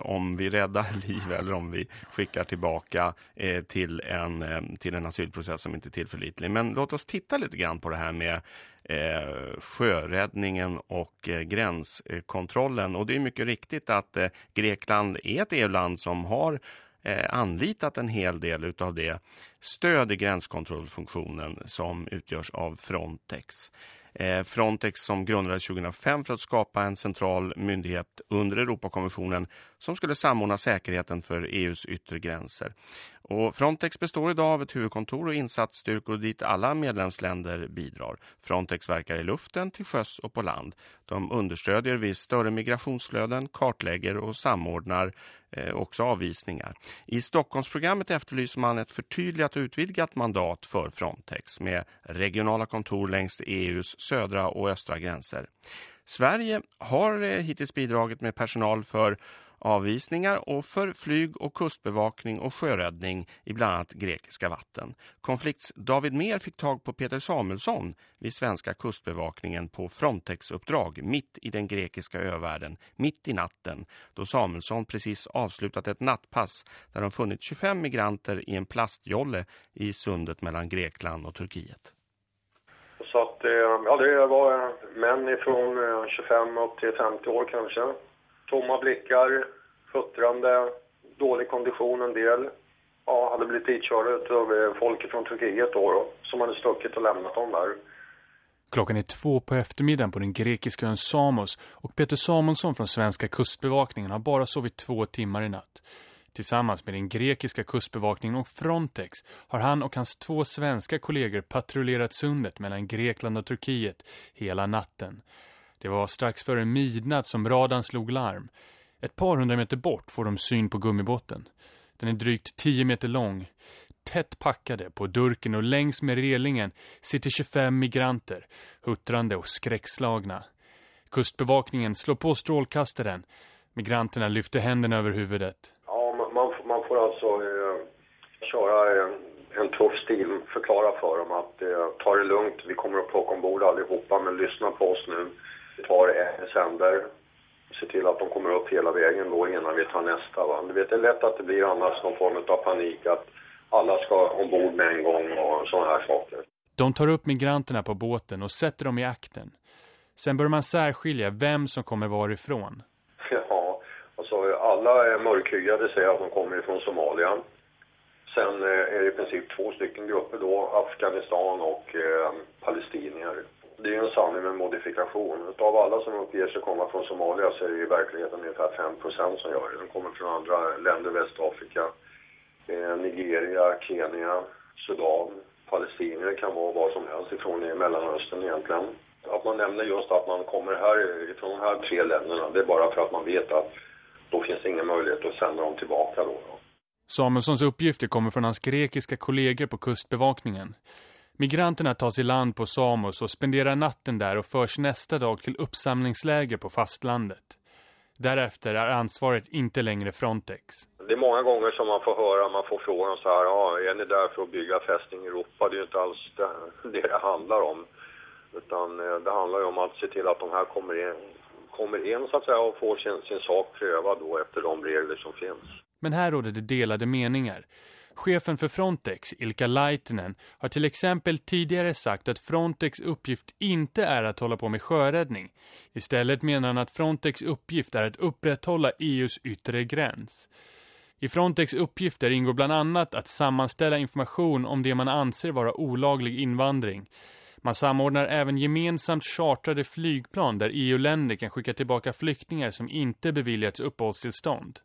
om vi räddar liv eller om vi skickar tillbaka eh, till, en, eh, till en asylprocess som inte är tillförlitlig. Men låt oss titta lite grann på det här med eh, sjöräddningen och eh, gränskontrollen. Och det är mycket riktigt att eh, Grekland är ett EU-land som har eh, anlitat en hel del av det stöd i gränskontrollfunktionen som utgörs av Frontex. Eh, Frontex som grundades 2005 för att skapa en central myndighet under Europakonventionen som skulle samordna säkerheten för EUs yttre gränser. Och Frontex består idag av ett huvudkontor och insatsstyrkor dit alla medlemsländer bidrar. Frontex verkar i luften, till sjöss och på land. De understödjer vid större migrationsflöden, kartlägger och samordnar Eh, också avvisningar. I Stockholmsprogrammet efterlyser man ett förtydligat och utvidgat mandat för Frontex med regionala kontor längs EUs södra och östra gränser. Sverige har eh, hittills bidragit med personal för avvisningar och för flyg- och kustbevakning och sjöräddning i bland annat grekiska vatten. Konflikts David Mer fick tag på Peter Samuelsson vid svenska kustbevakningen på Frontex-uppdrag mitt i den grekiska övärlden, mitt i natten, då Samuelsson precis avslutat ett nattpass där de funnit 25 migranter i en plastjolle i sundet mellan Grekland och Turkiet. Så att, eh, ja det var eh, män ifrån eh, 25 upp till 50 år kanske tomma blickar, futtrande, dålig kondition en del. Ja, hade blivit ditkörda av eh, folk från Turkiet då, då som hade stuckit och lämnat dem där. Klockan är två på eftermiddagen på den grekiska ön Samos och Peter Samuelsson från svenska kustbevakningen har bara sovit två timmar i natt. Tillsammans med den grekiska kustbevakningen och Frontex har han och hans två svenska kollegor patrullerat sundet mellan Grekland och Turkiet hela natten. Det var strax före midnatt som radarn slog larm. Ett par hundra meter bort får de syn på gummibåten. Den är drygt 10 meter lång. Tätt packade på durken och längs med relingen sitter 25 migranter, huttrande och skräckslagna. Kustbevakningen slår på strålkastaren. Migranterna lyfter händerna över huvudet. Ja, man, man får alltså eh, köra en, en tuff stil, förklara för dem att eh, ta det lugnt, vi kommer att plocka ombord allihopa, men lyssna på oss nu tar en sänder, ser till att de kommer upp hela vägen då innan vi tar nästa. Va? Du vet, det är lätt att det blir annars någon form av panik att alla ska ombord med en gång och sådana här saker. De tar upp migranterna på båten och sätter dem i akten. Sen börjar man särskilja vem som kommer varifrån. Ja, alltså alla är mörkhyade säger att de kommer ifrån Somalia. Sen eh, är det i princip två stycken grupper då, Afghanistan och eh, palestinier det är ju en sanning med modifikation. Av alla som uppger sig komma från Somalia så är det i verkligheten ungefär 5% som gör det. De kommer från andra länder, Västafrika, eh, Nigeria, Kenya, Sudan, palestinier kan vara vad som helst ifrån i Mellanöstern egentligen. Att man nämner just att man kommer här ifrån de här tre länderna, det är bara för att man vet att då finns det ingen möjlighet att sända dem tillbaka då. Samuelssons uppgifter kommer från hans grekiska kollegor på kustbevakningen. Migranterna tas i land på Samos och spenderar natten där och förs nästa dag till uppsamlingsläger på fastlandet. Därefter är ansvaret inte längre Frontex. Det är många gånger som man får höra, man får frågan så här, ja, är ni där för att bygga fästning i Europa? Det är ju inte alls det det, handlar om. Utan eh, det handlar ju om att se till att de här kommer in, kommer in så att säga och får sin, sin sak prövad då efter de regler som finns. Men här råder det delade meningar. Chefen för Frontex, Ilka Laitinen, har till exempel tidigare sagt att Frontex uppgift inte är att hålla på med sjöräddning. Istället menar han att Frontex uppgift är att upprätthålla EUs yttre gräns. I Frontex uppgifter ingår bland annat att sammanställa information om det man anser vara olaglig invandring. Man samordnar även gemensamt chartrade flygplan där EU-länder kan skicka tillbaka flyktingar som inte beviljats uppehållstillstånd.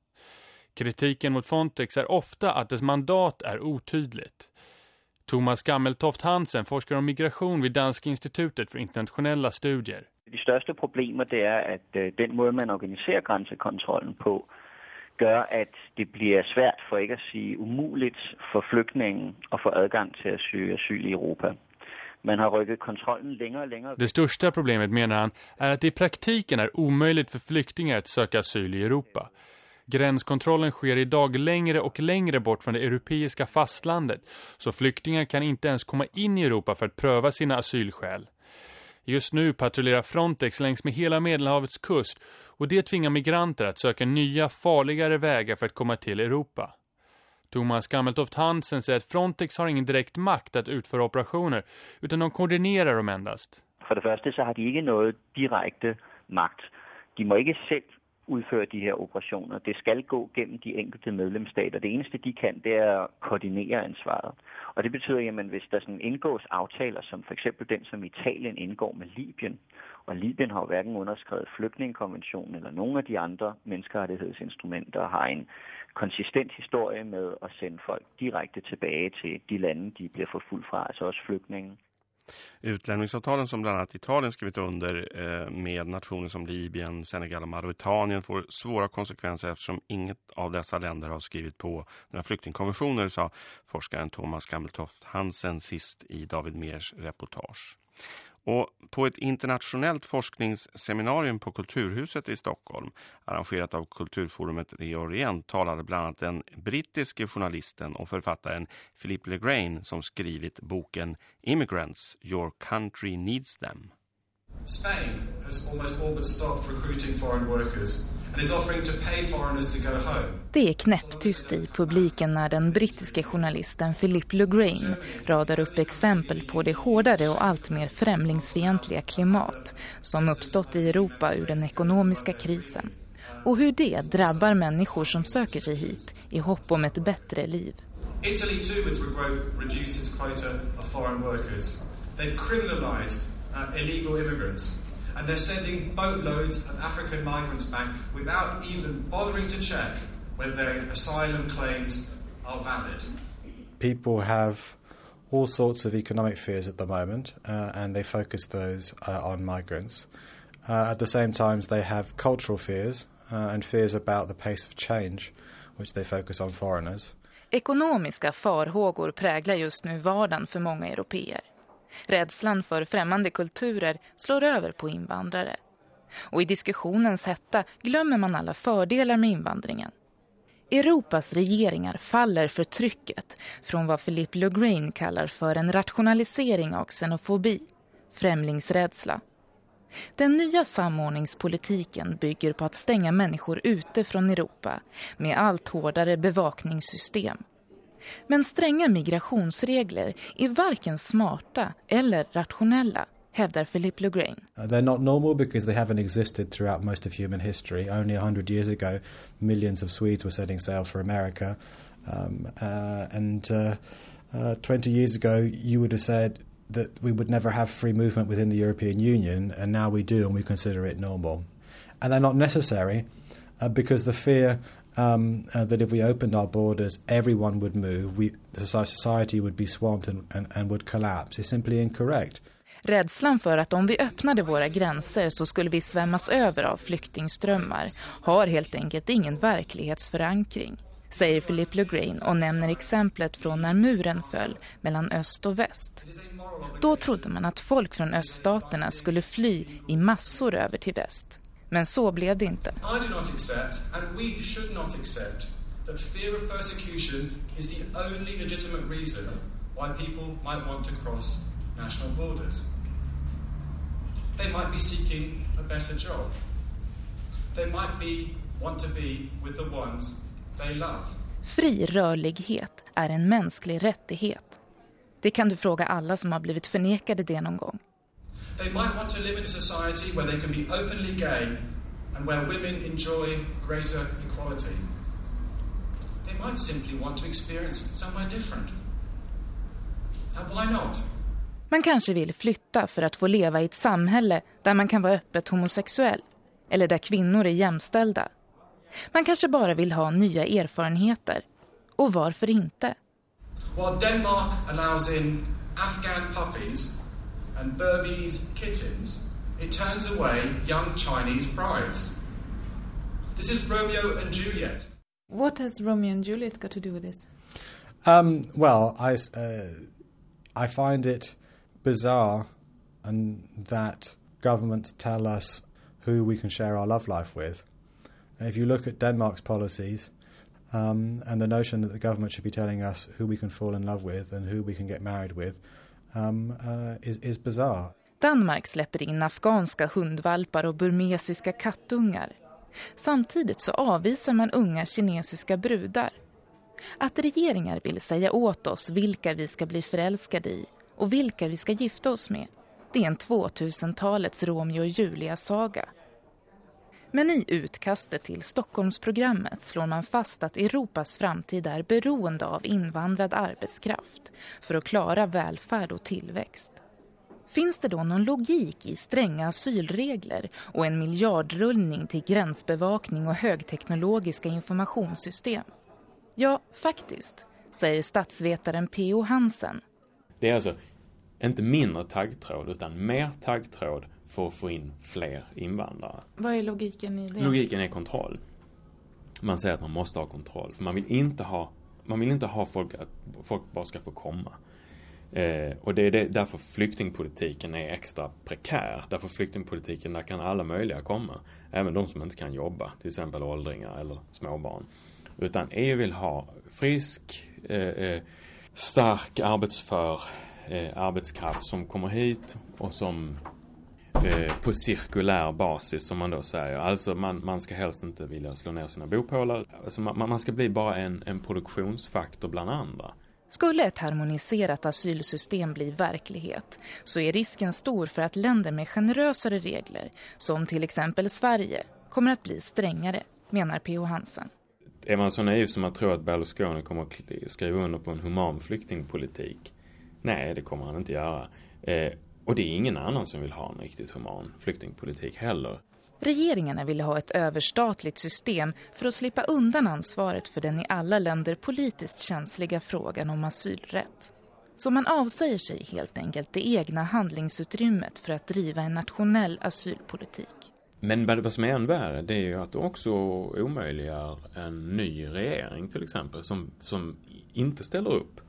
Kritiken mot Frontex är ofta att dess mandat är otydligt. Thomas Gammeltoft Hansen forskar om migration vid Danska institutet för internationella studier. De största problemet det är att øh, den måde man organiserar gränsekontrollen på gör att det blir svårt för att inte säga umuligt för flyktingar att få adgang till att söka asyl i Europa. man har rykket kontrollen längre och längre. Det största problemet menar han är att det i praktiken är omöjligt för flyktingar att söka asyl i Europa. Gränskontrollen sker idag längre och längre bort från det europeiska fastlandet så flyktingar kan inte ens komma in i Europa för att pröva sina asylskäl. Just nu patrullerar Frontex längs med hela Medelhavets kust och det tvingar migranter att söka nya, farligare vägar för att komma till Europa. Thomas Gammeltoft Hansen säger att Frontex har ingen direkt makt att utföra operationer utan de koordinerar dem endast. För det första så har de inte något direkt makt. De må inte själv udføre de her operationer. Det skal gå gennem de enkelte medlemsstater. Det eneste, de kan, det er at koordinere ansvaret. Og det betyder, at hvis der sådan indgås aftaler, som for eksempel den, som Italien indgår med Libyen, og Libyen har jo hverken underskrevet flygtningekonventionen eller nogen af de andre menneskerettighedsinstrumenter, har en konsistent historie med at sende folk direkte tilbage til de lande, de bliver forfulgt fra, altså også flygtninge. Utlämningsavtalen som bland annat Italien skrivit under eh, med nationer som Libyen, Senegal och Mauritanien får svåra konsekvenser eftersom inget av dessa länder har skrivit på några flyktingkonventioner, sa forskaren Thomas Gammeltoft Hansen sist i David Mers reportage. Och på ett internationellt forskningsseminarium på Kulturhuset i Stockholm arrangerat av Kulturforumet Reorient talade bland annat den brittiske journalisten och författaren Philippe Legrain som skrivit boken Immigrants, Your Country Needs Them. Spain has almost all but stopped recruiting foreign workers det är knäpptyst i publiken när den brittiske journalisten Philippe Legrain radar upp exempel på det hårdare och allt mer främlingsfientliga klimat som uppstått i Europa ur den ekonomiska krisen och hur det drabbar människor som söker sig hit i hopp om ett bättre liv. Italy too has reduced its quota of foreign workers. They've criminalized uh, illegal immigrants. And they're sending boatloads of African migrants back without even bothering to check whether their asylum claims are valid. People have all sorts of economic fears at the moment, uh, and they focus those uh, on migrants. Uh, at the same time, they have cultural fears uh, and fears about the pace of change, which they focus on foreigners. Ekonomiska farhågor präglar just nu vardagen för många europeer. Rädslan för främmande kulturer slår över på invandrare. Och i diskussionens hetta glömmer man alla fördelar med invandringen. Europas regeringar faller för trycket från vad Philippe Legrain kallar för en rationalisering av xenofobi, främlingsrädsla. Den nya samordningspolitiken bygger på att stänga människor ute från Europa med allt hårdare bevakningssystem. Men stränga migrationsregler är varken smarta eller rationella, hävdar Philip Legrain. Uh, they're not normal because they haven't existed throughout most of human history. Only 100 years ago, millions of Swedes were setting sail for America. Um, uh, and uh, uh, 20 years ago, you would have said that we would never have free movement within the European Union, and now we do, and we consider it normal. And they're not necessary uh, because the fear um, uh, that if we opened our borders, everyone would move, we, society would be swamped and, and, and would collapse is simply incorrect. Rädslan för att om vi öppnade våra gränser så skulle vi svämmas över av flyktingströmmar har helt enkelt ingen verklighetsförankring, säger Philippe Legrain och nämner exemplet från när muren föll mellan öst och väst. Då trodde man att folk från öststaterna skulle fly i massor över till väst. Men så blev det inte. I do not accept and we should not accept that fear of persecution is the only legitimate reason why people might want to cross national borders. They might be seeking a better job. They might be want to be with the ones they love. Fri rörlighet är en mänsklig rättighet. Det kan du fråga alla som har blivit förnekade det någon gång. They might want to live in a society where they can be openly gay and where women enjoy greater equality. They might simply want to experience somewhere different. And why not? Man kanske vill flytta för att få leva i ett samhälle där man kan vara öppet homosexuell eller där kvinnor är jämställda. Man kanske bara vill ha nya erfarenheter. Och varför inte? While Denmark allows in Afghan puppies and Burmese kittens, it turns away young Chinese brides. This is Romeo and Juliet. What has Romeo and Juliet got to do with this? Um, well, I, uh, I find it bizarre and that governments tell us who we can share our love life with. If you look at Denmark's policies um, and the notion that the government should be telling us who we can fall in love with and who we can get married with um, uh, is, is bizarre. Danmark släpper in afghanska hundvalpar och burmesiska kattungar. Samtidigt så avvisar man unga kinesiska brudar. Att regeringar vill säga åt oss vilka vi ska bli förälskade i och vilka vi ska gifta oss med, det är en 2000-talets Romeo och Julia-saga. Men i utkastet till Stockholmsprogrammet slår man fast att Europas framtid är beroende av invandrad arbetskraft för att klara välfärd och tillväxt. Finns det då någon logik i stränga asylregler och en miljardrullning till gränsbevakning och högteknologiska informationssystem? Ja, faktiskt, säger statsvetaren P.O. Hansen. Det är alltså inte mindre taggtråd utan mer taggtråd för att få in fler invandrare. Vad är logiken i det? Logiken är kontroll. Man säger att man måste ha kontroll. För man vill inte ha, man vill inte ha folk att folk bara ska få komma. Eh, och det är det, därför flyktingpolitiken är extra prekär. Därför flyktingpolitiken, där kan alla möjliga komma. Även de som inte kan jobba, till exempel åldringar eller småbarn. Utan EU vill ha frisk, eh, eh, stark, arbetsför eh, arbetskraft som kommer hit och som eh, på cirkulär basis som man då säger. Alltså man, man ska helst inte vilja slå ner sina bopålar. Alltså man, man ska bli bara en, en produktionsfaktor bland andra. Skulle ett harmoniserat asylsystem bli verklighet så är risken stor för att länder med generösare regler, som till exempel Sverige, kommer att bli strängare, menar P.O. Hansen. Är man så naiv som att tro att Berlusconi kommer att skriva under på en human flyktingpolitik? Nej, det kommer han inte göra. Eh, och det är ingen annan som vill ha en riktigt human flyktingpolitik heller. Regeringarna ville ha ett överstatligt system för att slippa undan ansvaret för den i alla länder politiskt känsliga frågan om asylrätt. Så man avsäger sig helt enkelt det egna handlingsutrymmet för att driva en nationell asylpolitik. Men vad som är än värre det är ju att det också omöjliggör en ny regering till exempel som, som inte ställer upp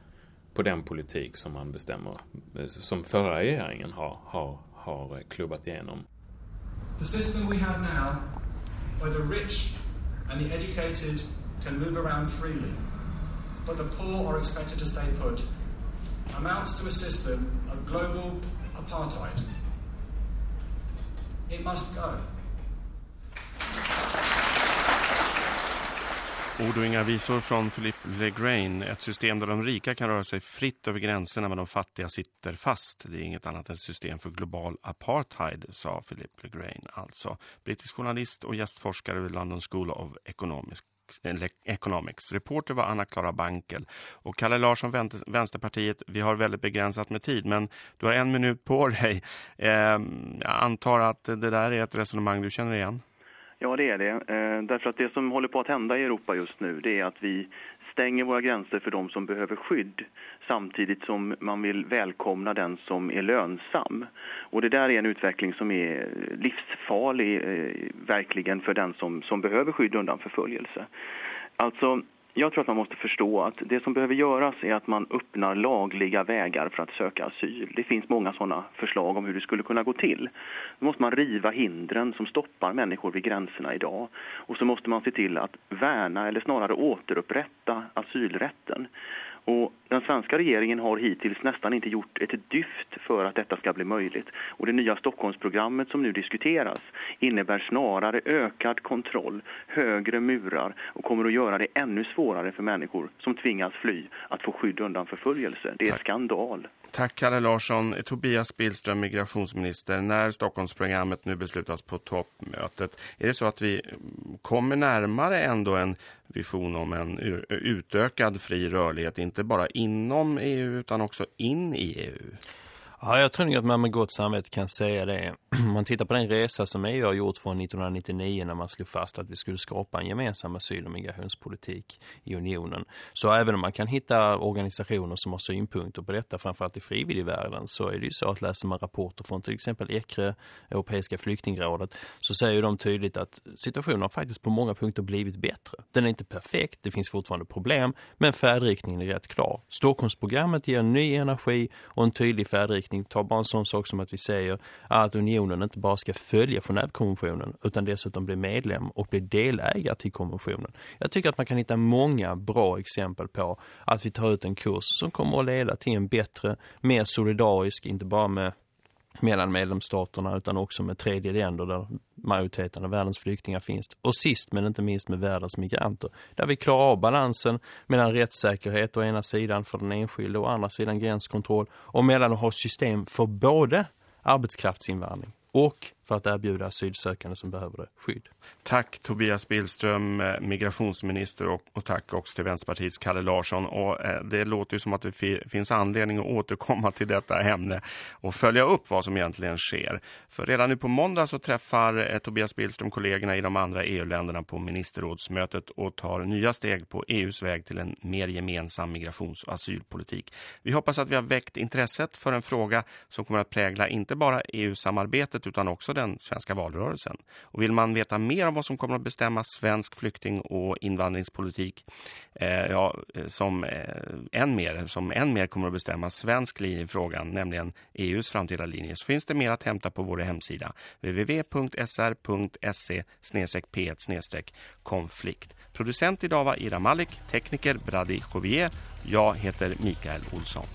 på den politik som man bestämmer, eh, som förra regeringen har, har, har klubbat igenom. The system we have now, where the rich and the educated can move around freely, but the poor are expected to stay put, amounts to a system of global apartheid. It must go. Ord och inga visor från Philippe Legrain. Ett system där de rika kan röra sig fritt över gränserna men de fattiga sitter fast. Det är inget annat än ett system för global apartheid, sa Philippe Legrain. Alltså brittisk journalist och gästforskare vid London School of Economics. Economics. Reporter var Anna-Klara Bankel. Och Kalle Larsson, Vänsterpartiet, vi har väldigt begränsat med tid men du har en minut på dig. Eh, jag antar att det där är ett resonemang du känner igen. Ja, det är det. Eh, därför att det som håller på att hända i Europa just nu det är att vi stänger våra gränser för de som behöver skydd samtidigt som man vill välkomna den som är lönsam. Och det där är en utveckling som är livsfarlig eh, verkligen för den som, som behöver skydd undan förföljelse. Alltså jag tror att man måste förstå att det som behöver göras är att man öppnar lagliga vägar för att söka asyl. Det finns många sådana förslag om hur det skulle kunna gå till. Då måste man riva hindren som stoppar människor vid gränserna idag. Och så måste man se till att värna eller snarare återupprätta asylrätten. Och den svenska regeringen har hittills nästan inte gjort ett dyft för att detta ska bli möjligt. Och det nya Stockholmsprogrammet som nu diskuteras innebär snarare ökad kontroll, högre murar och kommer att göra det ännu svårare för människor som tvingas fly att få skydd undan förföljelse. Det är Tack. skandal. Tack Kalle Larsson. Tobias Billström, migrationsminister. När Stockholmsprogrammet nu beslutas på toppmötet, är det så att vi kommer närmare ändå en vision om en utökad fri rörlighet, inte bara inom EU utan också in i EU? Ja, jag tror nog att man med gott samvete kan säga det. Om man tittar på den resa som EU har gjort från 1999 när man slog fast att vi skulle skapa en gemensam asyl- och migrationspolitik i unionen. Så även om man kan hitta organisationer som har synpunkter på detta, framförallt i frivilligvärlden, så är det ju så att läser man rapporter från till exempel ECRE, Europeiska flyktingrådet, så säger de tydligt att situationen har faktiskt på många punkter blivit bättre. Den är inte perfekt, det finns fortfarande problem, men färdriktningen är rätt klar. Stockholmsprogrammet ger ny energi och en tydlig färdriktning uppfattning. Ta bara en sån sak som att vi säger att unionen inte bara ska följa Genèvekonventionen utan dessutom bli medlem och bli delägare till konventionen. Jag tycker att man kan hitta många bra exempel på att vi tar ut en kurs som kommer att leda till en bättre, mer solidarisk, inte bara med mellan medlemsstaterna utan också med tredje länder där majoriteten av världens flyktingar finns. Och sist men inte minst med världens migranter. Där vi klarar av balansen mellan rättssäkerhet å ena sidan för den enskilde och å andra sidan gränskontroll och mellan att ha system för både arbetskraftsinvandring och för att erbjuda asylsökande som behöver det skydd. Tack Tobias Billström, eh, migrationsminister och, och tack också till Vänsterpartiets Kalle Larsson. Och, eh, det låter ju som att det finns anledning att återkomma till detta ämne och följa upp vad som egentligen sker. För redan nu på måndag så träffar eh, Tobias Billström kollegorna i de andra EU-länderna på ministerrådsmötet och tar nya steg på EUs väg till en mer gemensam migrations- och asylpolitik. Vi hoppas att vi har väckt intresset för en fråga som kommer att prägla inte bara EU-samarbetet utan också den svenska valrörelsen. Och vill man veta mer om vad som kommer att bestämma svensk flykting- och invandringspolitik eh, ja, eh, som, eh, än mer, som än mer kommer att bestämma svensk linje i frågan, nämligen EUs framtida linje, så finns det mer att hämta på vår hemsida www.sr.se p1 konflikt. Producent idag var Ira Malik, tekniker Brady Jovier. Jag heter Mikael Olsson.